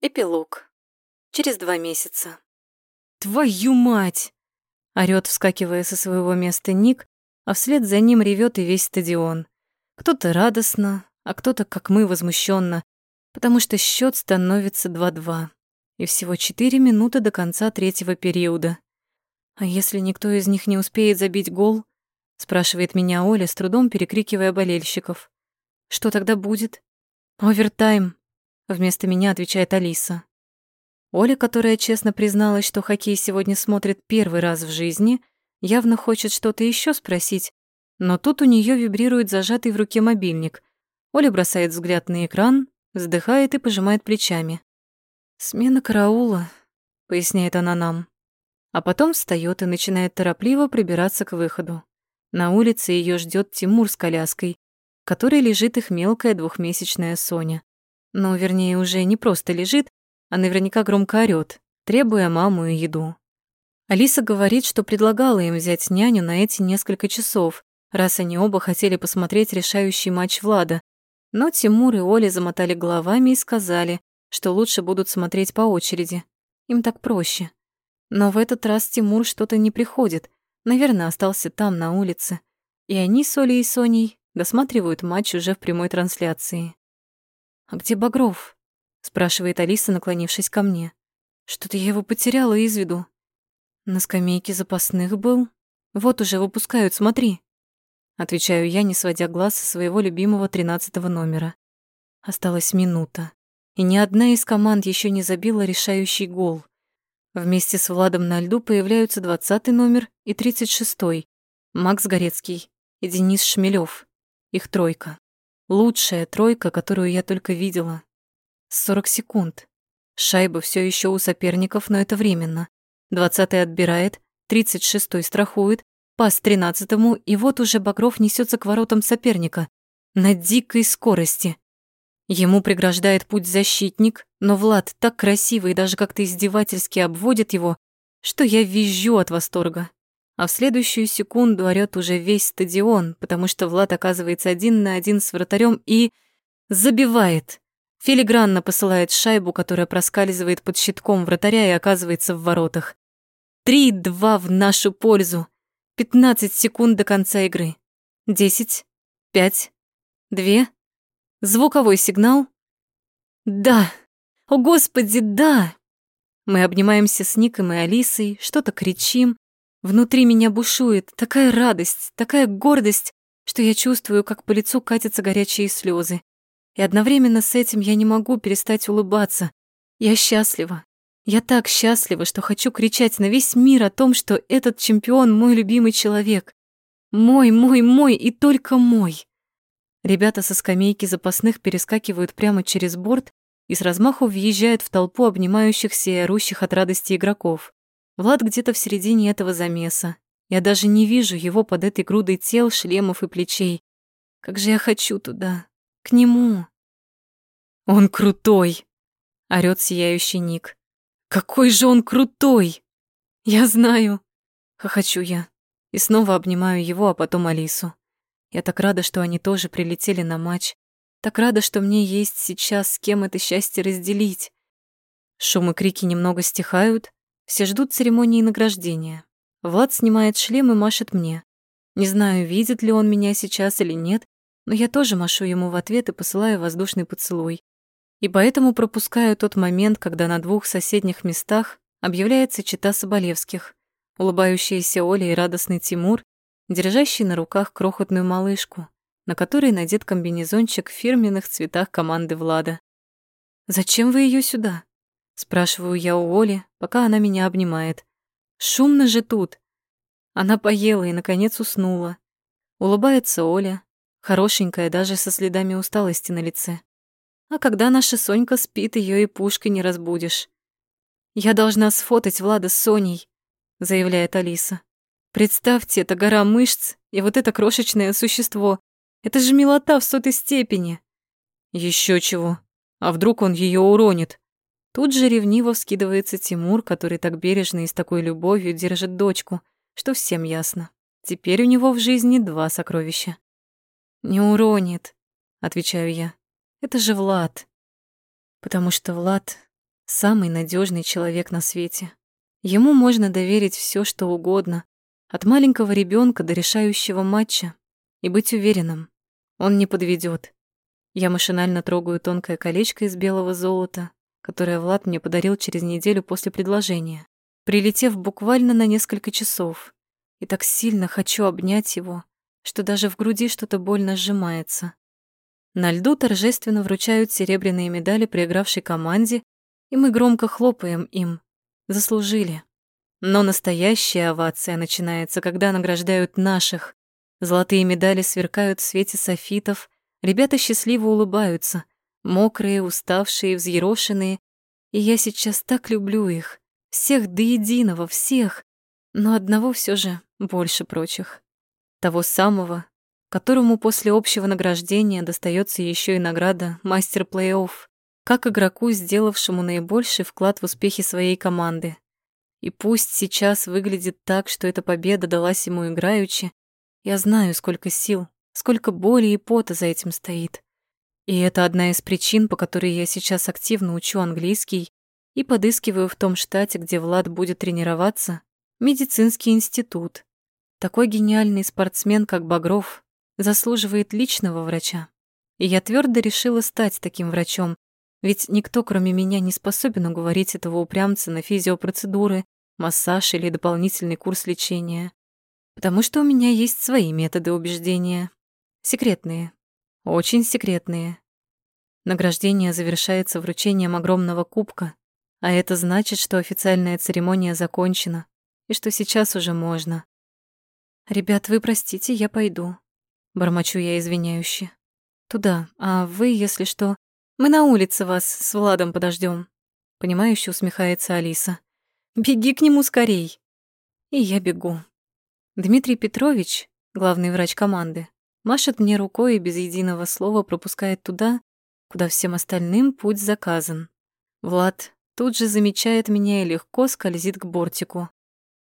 Эпилог. Через два месяца. «Твою мать!» — орёт, вскакивая со своего места Ник, а вслед за ним ревет и весь стадион. Кто-то радостно, а кто-то, как мы, возмущенно, потому что счет становится 2-2. И всего 4 минуты до конца третьего периода. «А если никто из них не успеет забить гол?» — спрашивает меня Оля, с трудом перекрикивая болельщиков. «Что тогда будет?» «Овертайм», — вместо меня отвечает Алиса. Оля, которая честно призналась, что хоккей сегодня смотрит первый раз в жизни, явно хочет что-то еще спросить, но тут у нее вибрирует зажатый в руке мобильник. Оля бросает взгляд на экран, вздыхает и пожимает плечами. «Смена караула», — поясняет она нам. А потом встает и начинает торопливо пробираться к выходу. На улице ее ждет Тимур с коляской, в которой лежит их мелкая двухмесячная Соня. Ну, вернее, уже не просто лежит, а наверняка громко орёт, требуя маму и еду. Алиса говорит, что предлагала им взять няню на эти несколько часов, раз они оба хотели посмотреть решающий матч Влада. Но Тимур и Оля замотали головами и сказали, что лучше будут смотреть по очереди. Им так проще. Но в этот раз Тимур что-то не приходит. Наверное, остался там, на улице. И они с Олей и Соней досматривают матч уже в прямой трансляции. «А где Багров?» спрашивает Алиса, наклонившись ко мне. Что-то я его потеряла из виду. На скамейке запасных был. Вот уже выпускают, смотри. Отвечаю я, не сводя глаз со своего любимого тринадцатого номера. Осталась минута, и ни одна из команд еще не забила решающий гол. Вместе с Владом на льду появляются двадцатый номер и тридцать шестой. Макс Горецкий и Денис Шмелев. Их тройка. Лучшая тройка, которую я только видела. 40 секунд. Шайба все еще у соперников, но это временно. Двадцатый отбирает, тридцать шестой страхует, пас тринадцатому, и вот уже Багров несется к воротам соперника на дикой скорости. Ему преграждает путь защитник, но Влад так красиво и даже как-то издевательски обводит его, что я визжу от восторга. А в следующую секунду орёт уже весь стадион, потому что Влад оказывается один на один с вратарем и забивает. Филигранно посылает шайбу, которая проскальзывает под щитком вратаря и оказывается в воротах. Три-два в нашу пользу. Пятнадцать секунд до конца игры. Десять, пять, две. Звуковой сигнал. Да! О, Господи, да! Мы обнимаемся с Ником и Алисой, что-то кричим. Внутри меня бушует такая радость, такая гордость, что я чувствую, как по лицу катятся горячие слезы. И одновременно с этим я не могу перестать улыбаться. Я счастлива. Я так счастлива, что хочу кричать на весь мир о том, что этот чемпион мой любимый человек. Мой, мой, мой и только мой. Ребята со скамейки запасных перескакивают прямо через борт и с размаху въезжают в толпу обнимающихся и орущих от радости игроков. Влад где-то в середине этого замеса. Я даже не вижу его под этой грудой тел, шлемов и плечей. Как же я хочу туда, к нему. Он крутой, орёт сияющий Ник. Какой же он крутой! Я знаю. Хохочу я и снова обнимаю его, а потом Алису. Я так рада, что они тоже прилетели на матч. Так рада, что мне есть сейчас с кем это счастье разделить. Шум и крики немного стихают, все ждут церемонии награждения. Влад снимает шлем и машет мне. Не знаю, видит ли он меня сейчас или нет, но я тоже машу ему в ответ и посылаю воздушный поцелуй. И поэтому пропускаю тот момент, когда на двух соседних местах объявляется чита Соболевских, улыбающаяся Оля и радостный Тимур, держащий на руках крохотную малышку, на которой надет комбинезончик в фирменных цветах команды Влада. «Зачем вы ее сюда?» — спрашиваю я у Оли, пока она меня обнимает. «Шумно же тут!» Она поела и, наконец, уснула. Улыбается Оля, хорошенькая даже со следами усталости на лице. А когда наша Сонька спит, ее и пушкой не разбудишь. «Я должна сфотать Влада с Соней», — заявляет Алиса. «Представьте, это гора мышц и вот это крошечное существо. Это же милота в сотой степени». Еще чего. А вдруг он ее уронит?» Тут же ревниво вскидывается Тимур, который так бережно и с такой любовью держит дочку, что всем ясно. Теперь у него в жизни два сокровища. «Не уронит», — отвечаю я. «Это же Влад». Потому что Влад Самый надежный человек на свете. Ему можно доверить все, что угодно, от маленького ребенка до решающего матча, и быть уверенным, он не подведет. Я машинально трогаю тонкое колечко из белого золота, которое Влад мне подарил через неделю после предложения, прилетев буквально на несколько часов. И так сильно хочу обнять его, что даже в груди что-то больно сжимается. На льду торжественно вручают серебряные медали проигравшей команде, и мы громко хлопаем им. Заслужили. Но настоящая овация начинается, когда награждают наших. Золотые медали сверкают в свете софитов, ребята счастливо улыбаются, мокрые, уставшие, взъерошенные. И я сейчас так люблю их, всех до единого, всех, но одного все же больше прочих. Того самого, которому после общего награждения достается еще и награда мастер плей-офф, как игроку, сделавшему наибольший вклад в успехи своей команды. И пусть сейчас выглядит так, что эта победа далась ему играючи, я знаю, сколько сил, сколько боли и пота за этим стоит. И это одна из причин, по которой я сейчас активно учу английский и подыскиваю в том штате, где Влад будет тренироваться, медицинский институт. Такой гениальный спортсмен, как Багров, заслуживает личного врача. И я твердо решила стать таким врачом, ведь никто, кроме меня, не способен уговорить этого упрямца на физиопроцедуры, массаж или дополнительный курс лечения. Потому что у меня есть свои методы убеждения. Секретные. Очень секретные. Награждение завершается вручением огромного кубка, а это значит, что официальная церемония закончена и что сейчас уже можно. «Ребят, вы простите, я пойду», — бормочу я извиняюще. «Туда, а вы, если что, мы на улице вас с Владом подождем. Понимающе усмехается Алиса. «Беги к нему скорей!» И я бегу. Дмитрий Петрович, главный врач команды, машет мне рукой и без единого слова пропускает туда, куда всем остальным путь заказан. Влад тут же замечает меня и легко скользит к бортику.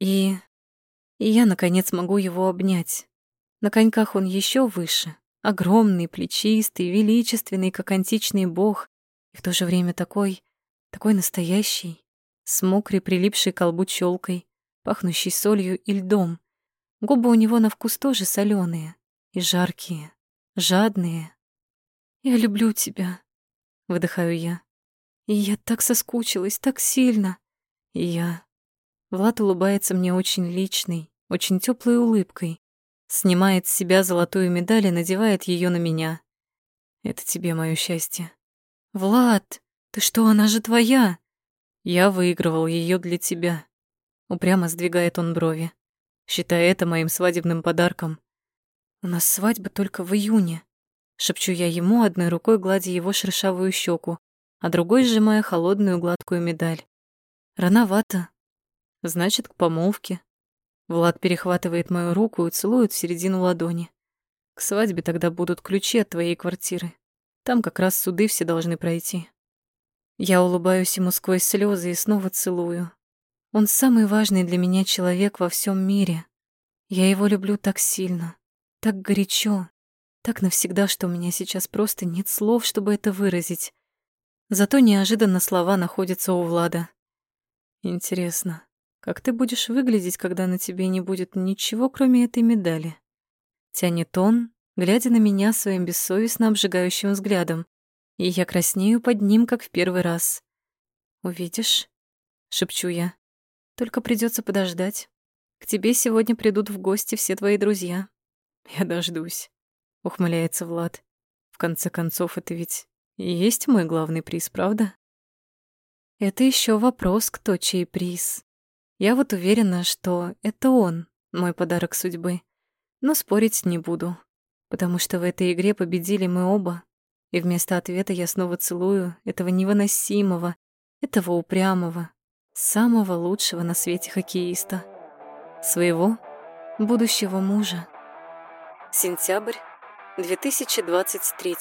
И... и я, наконец, могу его обнять. На коньках он еще выше, Огромный, плечистый, величественный, как античный бог, и в то же время такой, такой настоящий, с мокрой, прилипшей к колбу челкой, пахнущей солью и льдом. Губы у него на вкус тоже соленые и жаркие, жадные. «Я люблю тебя», — выдыхаю я. «И я так соскучилась, так сильно. И я...» Влад улыбается мне очень личной, очень теплой улыбкой. Снимает с себя золотую медаль и надевает ее на меня. Это тебе мое счастье. Влад, ты что, она же твоя? Я выигрывал ее для тебя. Упрямо сдвигает он брови. Считай это моим свадебным подарком. У нас свадьба только в июне. Шепчу я ему, одной рукой гладя его шершавую щеку, а другой сжимая холодную гладкую медаль. Рановато. Значит, к помолвке. Влад перехватывает мою руку и целует в середину ладони. К свадьбе тогда будут ключи от твоей квартиры. Там как раз суды все должны пройти. Я улыбаюсь ему сквозь слезы и снова целую. Он самый важный для меня человек во всем мире. Я его люблю так сильно, так горячо, так навсегда, что у меня сейчас просто нет слов, чтобы это выразить. Зато неожиданно слова находятся у Влада. Интересно, как ты будешь выглядеть, когда на тебе не будет ничего, кроме этой медали? Тянет он, глядя на меня своим бессовестно обжигающим взглядом, и я краснею под ним, как в первый раз. «Увидишь?» — шепчу я. «Только придется подождать. К тебе сегодня придут в гости все твои друзья». «Я дождусь», — ухмыляется Влад. «В конце концов, это ведь и есть мой главный приз, правда?» «Это еще вопрос, кто чей приз», я вот уверена, что это он, мой подарок судьбы. Но спорить не буду, потому что в этой игре победили мы оба. И вместо ответа я снова целую этого невыносимого, этого упрямого, самого лучшего на свете хоккеиста. Своего будущего мужа. Сентябрь 2023